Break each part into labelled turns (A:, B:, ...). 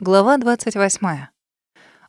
A: Глава 28.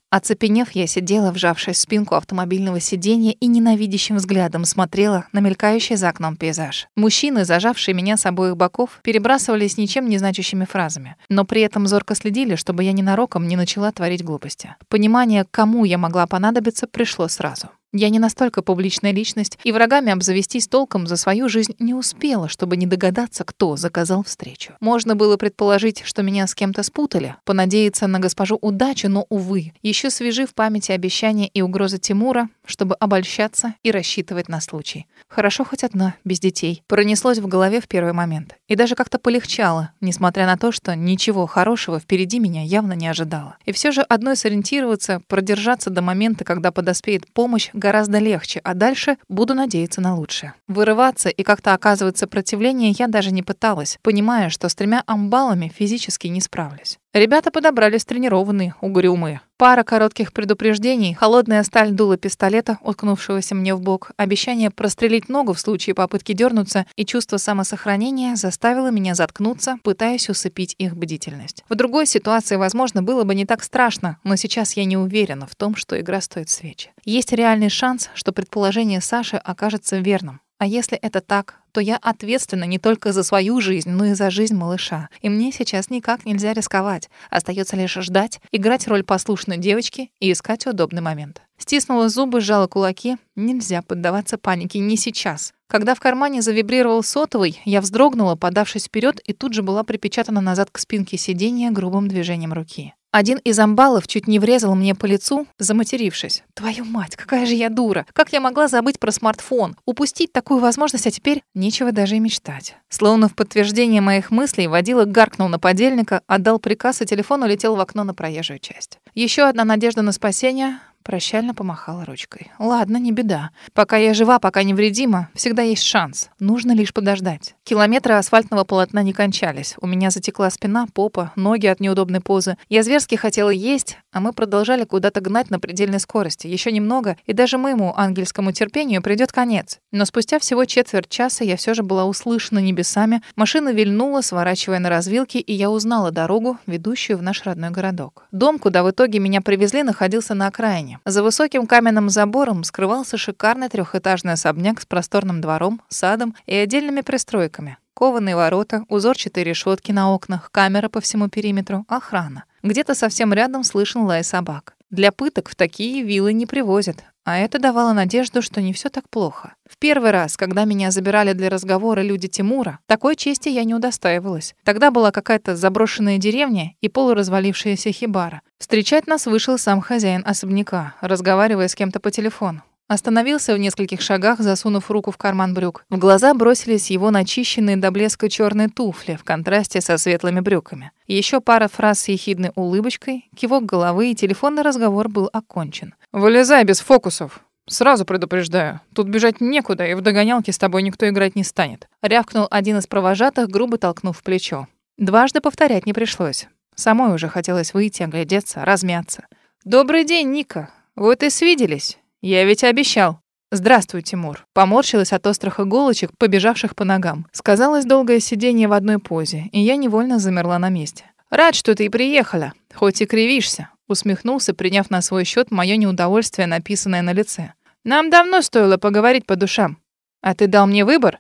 A: Оцепенев, я сидела, вжавшись в спинку автомобильного сиденья и ненавидящим взглядом смотрела на мелькающий за окном пейзаж. Мужчины, зажавшие меня с обоих боков, перебрасывались ничем не значащими фразами, но при этом зорко следили, чтобы я ненароком не начала творить глупости. Понимание, кому я могла понадобиться, пришло сразу. Я не настолько публичная личность, и врагами обзавестись толком за свою жизнь не успела, чтобы не догадаться, кто заказал встречу. Можно было предположить, что меня с кем-то спутали, понадеяться на госпожу удачу, но, увы, еще свежи в памяти обещания и угрозы Тимура, чтобы обольщаться и рассчитывать на случай. Хорошо хоть одна, без детей. Пронеслось в голове в первый момент. И даже как-то полегчало, несмотря на то, что ничего хорошего впереди меня явно не ожидало. И все же одной сориентироваться, продержаться до момента, когда подоспеет помощь, гораздо легче, а дальше буду надеяться на лучшее. Вырываться и как-то оказывать сопротивление я даже не пыталась, понимая, что с тремя амбалами физически не справлюсь. Ребята подобрались тренированные, угрюмые. Пара коротких предупреждений, холодная сталь дула пистолета, уткнувшегося мне в бок, обещание прострелить ногу в случае попытки дернуться и чувство самосохранения заставило меня заткнуться, пытаясь усыпить их бдительность. В другой ситуации, возможно, было бы не так страшно, но сейчас я не уверена в том, что игра стоит свечи. Есть реальный шанс, что предположение Саши окажется верным. А если это так, то я ответственна не только за свою жизнь, но и за жизнь малыша. И мне сейчас никак нельзя рисковать. Остается лишь ждать, играть роль послушной девочки и искать удобный момент. Стиснула зубы, сжала кулаки. Нельзя поддаваться панике, не сейчас. Когда в кармане завибрировал сотовый, я вздрогнула, подавшись вперед, и тут же была припечатана назад к спинке сиденья грубым движением руки. Один из амбалов чуть не врезал мне по лицу, заматерившись. «Твою мать, какая же я дура! Как я могла забыть про смартфон? Упустить такую возможность, а теперь нечего даже и мечтать». Словно в подтверждение моих мыслей, водила гаркнул на подельника, отдал приказ, и телефон улетел в окно на проезжую часть. Еще одна надежда на спасение Прощально помахала ручкой. Ладно, не беда. Пока я жива, пока невредима, всегда есть шанс. Нужно лишь подождать. Километры асфальтного полотна не кончались. У меня затекла спина, попа, ноги от неудобной позы. Я зверски хотела есть, а мы продолжали куда-то гнать на предельной скорости. Еще немного, и даже моему ангельскому терпению придет конец. Но спустя всего четверть часа я все же была услышана небесами. Машина вильнула, сворачивая на развилке, и я узнала дорогу, ведущую в наш родной городок. Дом, куда в итоге меня привезли, находился на окраине. За высоким каменным забором скрывался шикарный трехэтажный особняк с просторным двором, садом и отдельными пристройками. Кованые ворота, узорчатые решетки на окнах, камера по всему периметру, охрана. Где-то совсем рядом слышен лай собак. Для пыток в такие виллы не привозят, а это давало надежду, что не все так плохо. Первый раз, когда меня забирали для разговора люди Тимура, такой чести я не удостаивалась. Тогда была какая-то заброшенная деревня и полуразвалившаяся хибара. Встречать нас вышел сам хозяин особняка, разговаривая с кем-то по телефону. Остановился в нескольких шагах, засунув руку в карман брюк. В глаза бросились его начищенные до блеска черные туфли в контрасте со светлыми брюками. Еще пара фраз с ехидной улыбочкой, кивок головы, и телефонный разговор был окончен. «Вылезай без фокусов!» «Сразу предупреждаю, тут бежать некуда, и в догонялки с тобой никто играть не станет», — рявкнул один из провожатых, грубо толкнув плечо. Дважды повторять не пришлось. Самой уже хотелось выйти, оглядеться, размяться. «Добрый день, Ника. Вот и свиделись. Я ведь обещал. Здравствуй, Тимур. Поморщилась от острых иголочек, побежавших по ногам. Сказалось долгое сидение в одной позе, и я невольно замерла на месте. Рад, что ты приехала, хоть и кривишься, усмехнулся, приняв на свой счет мое неудовольствие, написанное на лице. Нам давно стоило поговорить по душам. А ты дал мне выбор?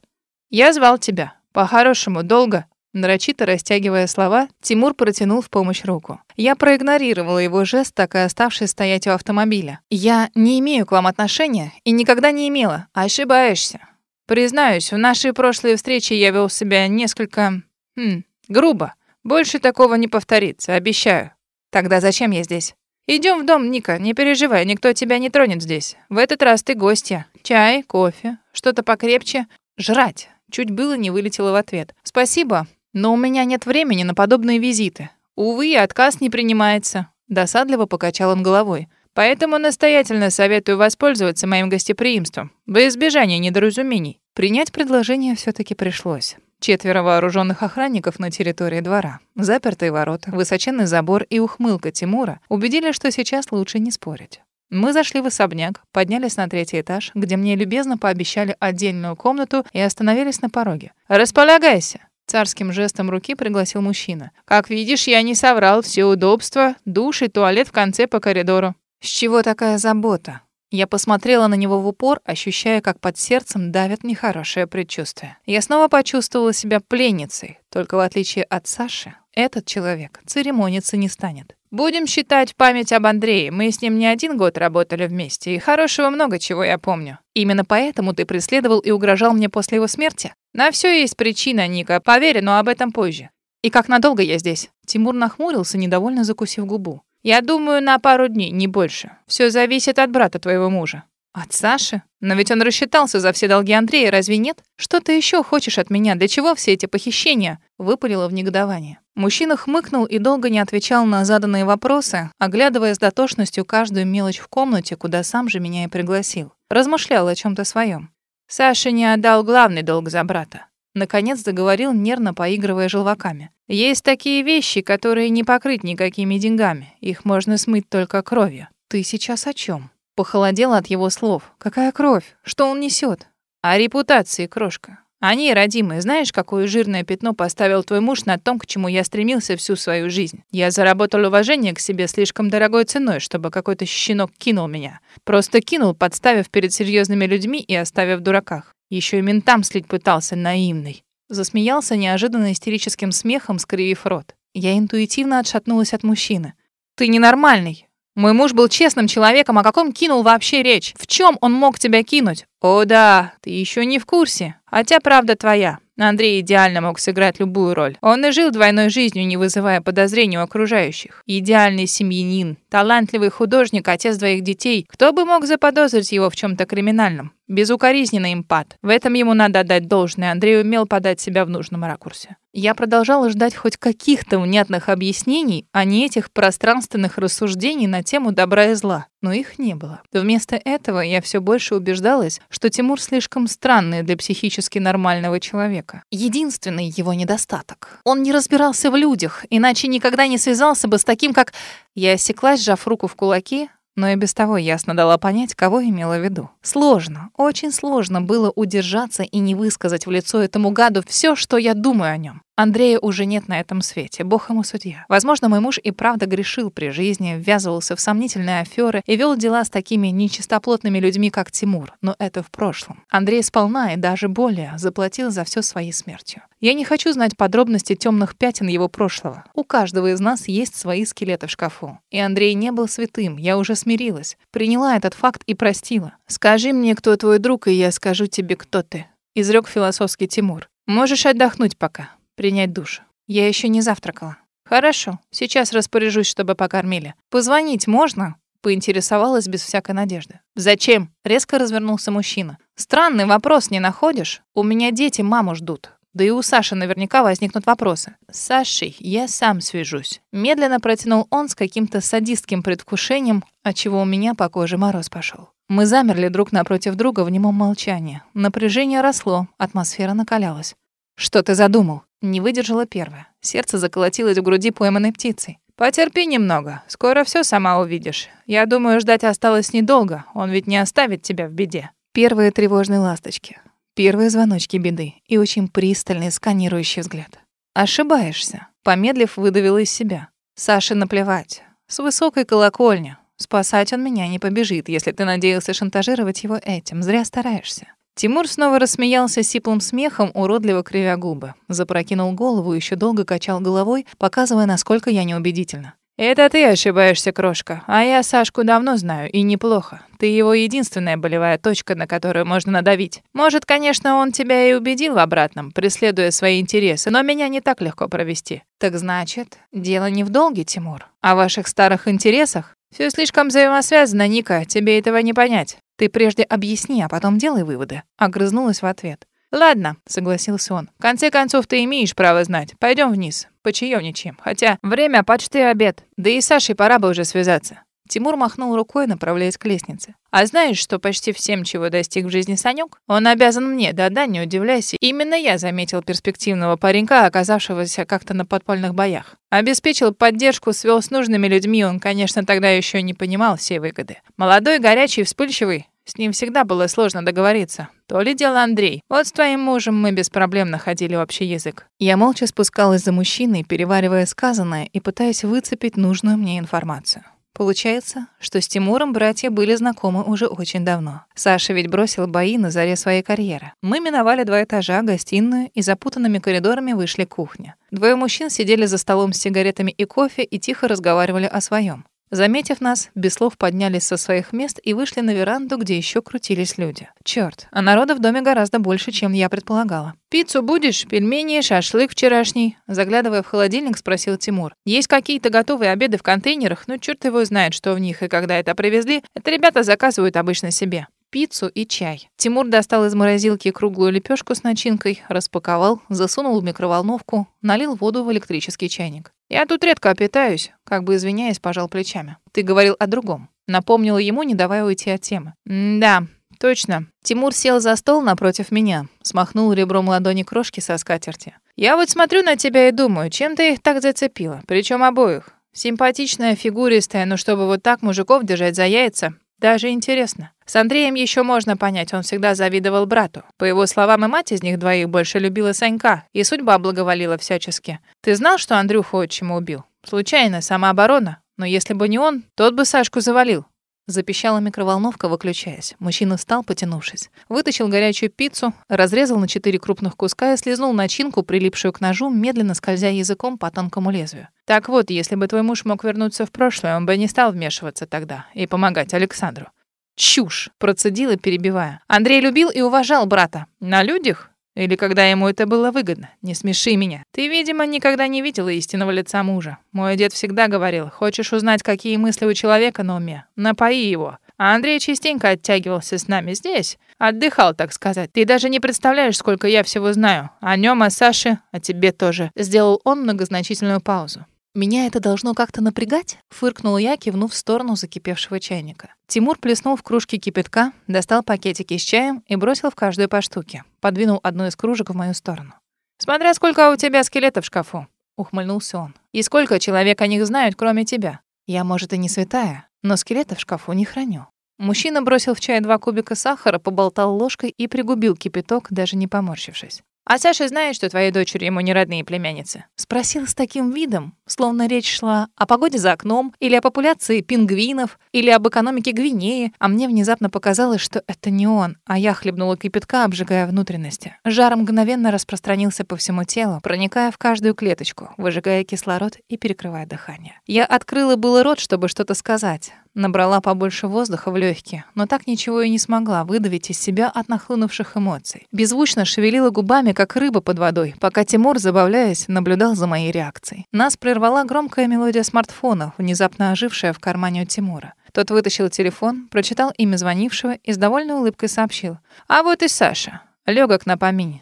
A: Я звал тебя. По-хорошему, долго. Нарочито растягивая слова, Тимур протянул в помощь руку. Я проигнорировала его жест, так и оставшись стоять у автомобиля. «Я не имею к вам отношения и никогда не имела. Ошибаешься. Признаюсь, в нашей прошлой встрече я вел себя несколько... Хм, грубо. Больше такого не повторится, обещаю. Тогда зачем я здесь?» Идем в дом, Ника, не переживай, никто тебя не тронет здесь. В этот раз ты гостья. Чай, кофе, что-то покрепче. Жрать. Чуть было не вылетело в ответ. Спасибо, но у меня нет времени на подобные визиты. Увы, отказ не принимается. Досадливо покачал он головой. Поэтому настоятельно советую воспользоваться моим гостеприимством, во избежание недоразумений. Принять предложение все таки пришлось. Четверо вооруженных охранников на территории двора, запертые ворота, высоченный забор и ухмылка Тимура убедили, что сейчас лучше не спорить. Мы зашли в особняк, поднялись на третий этаж, где мне любезно пообещали отдельную комнату и остановились на пороге. «Располагайся!» Царским жестом руки пригласил мужчина. «Как видишь, я не соврал. Все удобства, душ и туалет в конце по коридору». «С чего такая забота?» Я посмотрела на него в упор, ощущая, как под сердцем давит нехорошее предчувствие. Я снова почувствовала себя пленницей, только в отличие от Саши, этот человек церемониться не станет. Будем считать память об Андрее. Мы с ним не один год работали вместе, и хорошего много чего я помню. Именно поэтому ты преследовал и угрожал мне после его смерти? На все есть причина, Ника, поверь, но об этом позже. И как надолго я здесь? Тимур нахмурился, недовольно закусив губу. Я думаю, на пару дней, не больше. Все зависит от брата твоего мужа. От Саши? Но ведь он рассчитался за все долги Андрея, разве нет? Что ты еще хочешь от меня? Для чего все эти похищения? Выпалила в негодование. Мужчина хмыкнул и долго не отвечал на заданные вопросы, оглядывая с дотошностью каждую мелочь в комнате, куда сам же меня и пригласил. Размышлял о чем то своем. Саша не отдал главный долг за брата. Наконец заговорил, нервно поигрывая желваками. Есть такие вещи, которые не покрыть никакими деньгами. Их можно смыть только кровью. Ты сейчас о чем? Похолодела от его слов. Какая кровь? Что он несет? О репутации, крошка. Они, родимые, знаешь, какое жирное пятно поставил твой муж на том, к чему я стремился всю свою жизнь? Я заработал уважение к себе слишком дорогой ценой, чтобы какой-то щенок кинул меня. Просто кинул, подставив перед серьезными людьми и оставив в дураках. Еще и ментам слить пытался, наивный. Засмеялся неожиданно истерическим смехом, скривив рот. Я интуитивно отшатнулась от мужчины. «Ты ненормальный. Мой муж был честным человеком, о каком кинул вообще речь? В чем он мог тебя кинуть? О да, ты еще не в курсе. Хотя правда твоя. Андрей идеально мог сыграть любую роль. Он и жил двойной жизнью, не вызывая подозрений у окружающих. Идеальный семьянин, талантливый художник, отец двоих детей. Кто бы мог заподозрить его в чем-то криминальном? Безукоризненный импат. В этом ему надо отдать должное. Андрей умел подать себя в нужном ракурсе. Я продолжала ждать хоть каких-то внятных объяснений, а не этих пространственных рассуждений на тему добра и зла. Но их не было. Вместо этого я все больше убеждалась, что Тимур слишком странный для психически нормального человека. Единственный его недостаток. Он не разбирался в людях, иначе никогда не связался бы с таким, как... Я осеклась, сжав руку в кулаки, но и без того ясно дала понять, кого имела в виду. Сложно, очень сложно было удержаться и не высказать в лицо этому гаду все, что я думаю о нем. Андрея уже нет на этом свете, бог ему судья. Возможно, мой муж и правда грешил при жизни, ввязывался в сомнительные аферы и вел дела с такими нечистоплотными людьми, как Тимур. Но это в прошлом. Андрей сполна и даже более заплатил за все своей смертью. Я не хочу знать подробности темных пятен его прошлого. У каждого из нас есть свои скелеты в шкафу. И Андрей не был святым, я уже смирилась. Приняла этот факт и простила. «Скажи мне, кто твой друг, и я скажу тебе, кто ты», — изрек философский Тимур. «Можешь отдохнуть пока принять душ. Я еще не завтракала. Хорошо, сейчас распоряжусь, чтобы покормили. Позвонить можно? Поинтересовалась без всякой надежды. Зачем? Резко развернулся мужчина. Странный вопрос не находишь? У меня дети маму ждут. Да и у Саши наверняка возникнут вопросы. С Сашей я сам свяжусь. Медленно протянул он с каким-то садистским предвкушением, от чего у меня по коже мороз пошел. Мы замерли друг напротив друга в немом молчании. Напряжение росло, атмосфера накалялась. «Что ты задумал?» Не выдержала первая. Сердце заколотилось в груди пойманной птицей. «Потерпи немного. Скоро все сама увидишь. Я думаю, ждать осталось недолго. Он ведь не оставит тебя в беде». Первые тревожные ласточки. Первые звоночки беды. И очень пристальный сканирующий взгляд. «Ошибаешься». Помедлив, выдавила из себя. «Саше наплевать. С высокой колокольни. Спасать он меня не побежит, если ты надеялся шантажировать его этим. Зря стараешься. Тимур снова рассмеялся сиплым смехом, уродливо кривя губы. Запрокинул голову и еще долго качал головой, показывая, насколько я неубедительна. «Это ты ошибаешься, крошка. А я Сашку давно знаю, и неплохо. Ты его единственная болевая точка, на которую можно надавить. Может, конечно, он тебя и убедил в обратном, преследуя свои интересы, но меня не так легко провести». «Так значит, дело не в долге, Тимур, а в ваших старых интересах?» Все слишком взаимосвязано, Ника, тебе этого не понять. Ты прежде объясни, а потом делай выводы. Огрызнулась в ответ. Ладно, согласился он. В конце концов, ты имеешь право знать. Пойдем вниз. Почаевничаем. Хотя время почти обед. Да и Саше пора бы уже связаться. Тимур махнул рукой, направляясь к лестнице. «А знаешь, что почти всем, чего достиг в жизни Санёк? Он обязан мне, да-да, не удивляйся. Именно я заметил перспективного паренька, оказавшегося как-то на подпольных боях. Обеспечил поддержку, свел с нужными людьми, он, конечно, тогда еще не понимал все выгоды. Молодой, горячий, вспыльчивый.
B: С ним всегда было сложно договориться. То ли дело Андрей. Вот с твоим мужем мы без проблем находили общий язык.
A: Я молча спускалась за мужчиной, переваривая сказанное и пытаясь выцепить нужную мне информацию. Получается, что с Тимуром братья были знакомы уже очень давно. Саша ведь бросил бои на заре своей карьеры. Мы миновали два этажа, гостиную и запутанными коридорами вышли к кухне. Двое мужчин сидели за столом с сигаретами и кофе и тихо разговаривали о своем. Заметив нас, без слов поднялись со своих мест и вышли на веранду, где еще крутились люди. Черт, а народа в доме гораздо больше, чем я предполагала.
B: «Пиццу будешь? Пельмени, шашлык вчерашний?» Заглядывая в холодильник, спросил Тимур. «Есть какие-то готовые обеды в контейнерах, но черт его знает, что в них и когда это привезли. Это ребята заказывают обычно себе» пиццу и чай. Тимур достал из морозилки круглую лепешку с начинкой, распаковал, засунул в микроволновку, налил воду в электрический чайник. «Я тут редко питаюсь», как бы извиняясь, пожал плечами. «Ты говорил о другом». Напомнила ему, не давая уйти от темы. «Да, точно». Тимур сел за стол напротив меня, смахнул ребром ладони крошки со скатерти. «Я вот смотрю на тебя и думаю, чем ты их так зацепила? Причем обоих. Симпатичная, фигуристая, но чтобы вот так мужиков держать за яйца, даже интересно. С Андреем еще можно понять, он всегда завидовал брату. По его словам, и мать из них двоих больше любила Санька, и судьба благоволила всячески. Ты знал, что Андрюху отчима убил? Случайно, самооборона. Но если бы не он, тот бы Сашку завалил. Запищала микроволновка, выключаясь. Мужчина встал, потянувшись. Вытащил горячую пиццу, разрезал на четыре крупных куска и слезнул начинку, прилипшую к ножу, медленно скользя языком по тонкому лезвию. Так вот, если бы твой муж мог вернуться в прошлое, он бы не стал вмешиваться тогда и помогать Александру. Чушь, процедила, перебивая. Андрей любил и уважал брата. На людях? Или когда ему это было выгодно. Не смеши меня. Ты, видимо, никогда не видела истинного лица мужа. Мой дед всегда говорил, хочешь узнать, какие мысли у человека на уме? Напои его. А Андрей частенько оттягивался с нами здесь. Отдыхал, так сказать. Ты даже не представляешь, сколько я всего знаю. О нем, о Саше, о тебе тоже. Сделал он многозначительную паузу.
A: «Меня это должно как-то напрягать?» — фыркнула я, кивнув в сторону закипевшего чайника. Тимур плеснул в кружки кипятка, достал пакетики с чаем и бросил в каждую по штуке. Подвинул одну из кружек в мою сторону.
B: «Смотря сколько у тебя скелетов в шкафу», — ухмыльнулся он. «И сколько человек о них знают, кроме тебя?»
A: «Я, может, и не святая, но скелетов в шкафу не храню». Мужчина бросил в чай два кубика сахара, поболтал ложкой и пригубил кипяток, даже не поморщившись.
B: «А Саша знает, что твои дочери ему не родные племянницы?»
A: Спросил с таким видом, словно речь шла о погоде за окном, или о популяции пингвинов, или об экономике Гвинеи, а мне внезапно показалось, что это не он, а я хлебнула кипятка, обжигая внутренности. Жар мгновенно распространился по всему телу, проникая в каждую клеточку, выжигая кислород и перекрывая дыхание. Я открыла было рот, чтобы что-то сказать, Набрала побольше воздуха в легкие, но так ничего и не смогла выдавить из себя от нахлынувших эмоций. Беззвучно шевелила губами, как рыба под водой, пока Тимур, забавляясь, наблюдал за моей реакцией. Нас прервала громкая мелодия смартфона, внезапно ожившая в кармане у Тимура. Тот вытащил телефон, прочитал имя звонившего и с довольной улыбкой сообщил. «А вот и Саша. Легок на помине.